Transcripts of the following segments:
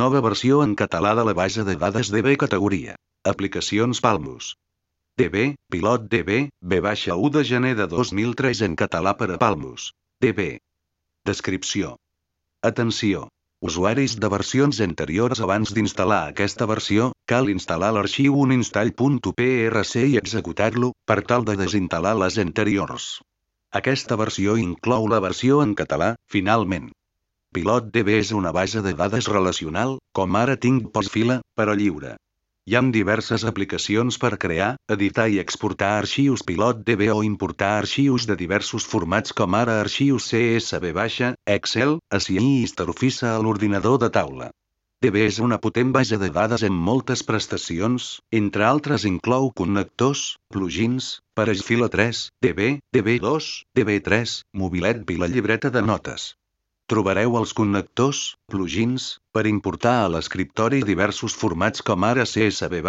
Nova versió en català de la base de dades DB categoria. Aplicacions Palmus. DB, pilot DB, B-1 de gener de 2003 en català per a Palmus. DB. Descripció. Atenció! Usuaris de versions anteriors abans d'instal·lar aquesta versió, cal instal·lar l'arxiu uninstall.prc i executar-lo, per tal de desinstal·lar les anteriors. Aquesta versió inclou la versió en català, finalment. Pilot DB és una base de dades relacional, com ara tinc postfila, però lliure. Hi ha diverses aplicacions per crear, editar i exportar arxius Pilot DB o importar arxius de diversos formats com ara arxius CSV, Excel, ACI i Staroffice a l'ordinador de taula. DB és una potent base de dades amb moltes prestacions, entre altres inclou connectors, plugins, per fila 3, DB, DB2, DB3, mobilet i la llibreta de notes. Trobareu els connectors, plugins, per importar a l'escriptori diversos formats com ara CSV,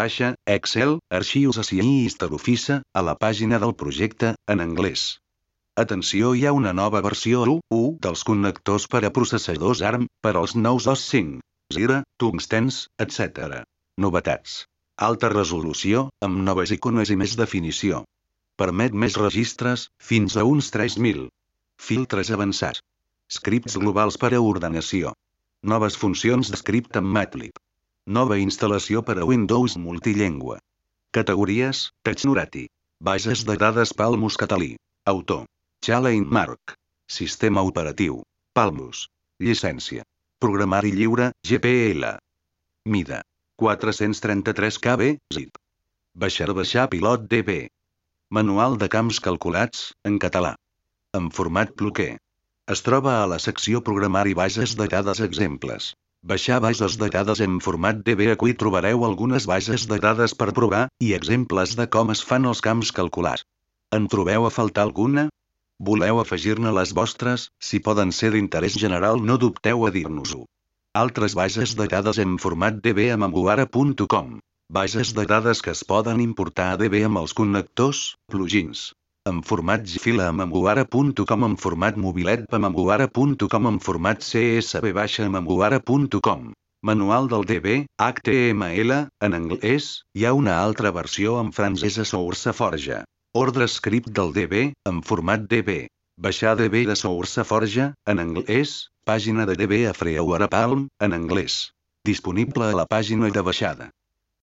Excel, arxius ACI i Staroffice, a la pàgina del projecte, en anglès. Atenció hi ha una nova versió 1.1 dels connectors per a processadors ARM, per als nous OS 5, Zira, tungstens, etc. Novetats. Alta resolució, amb noves icones i més definició. Permet més registres, fins a uns 3.000. Filtres avançats. Scripts globals per a ordenació. Noves funcions de script amb Matlib. Nova instal·lació per a Windows multilingüe. Categories, Technorati. Bases de dades Palmus Catalí. Autor. Chalain Mark. Sistema operatiu. Palmus. Llicència. Programari lliure, GPL. Mida. 433 KB, zip. Baixar baixar pilot DB. Manual de camps calculats, en català. En format bloquer. Es troba a la secció Programari bases de dades exemples. Baixar bases de dades en format DB aquí trobareu algunes bases de dades per provar, i exemples de com es fan els camps calculats. En trobeu a faltar alguna? Voleu afegir-ne les vostres? Si poden ser d'interès general no dubteu a dir-nos-ho. Altres bases de dades en format DB a mamuara.com. Bases de dades que es poden importar a DB amb els connectors, plugins, en format fila a mamuara.com en format mobilet a mamuara.com en format CSV baixa a mamuara.com. Manual del DB, HTML, en anglès, hi ha una altra versió en francès a SourceForge. Ordre script del DB, en format DB. Baixar DB de SourceForge, en anglès, pàgina de DB a Freeware Palm, en anglès. Disponible a la pàgina de baixada.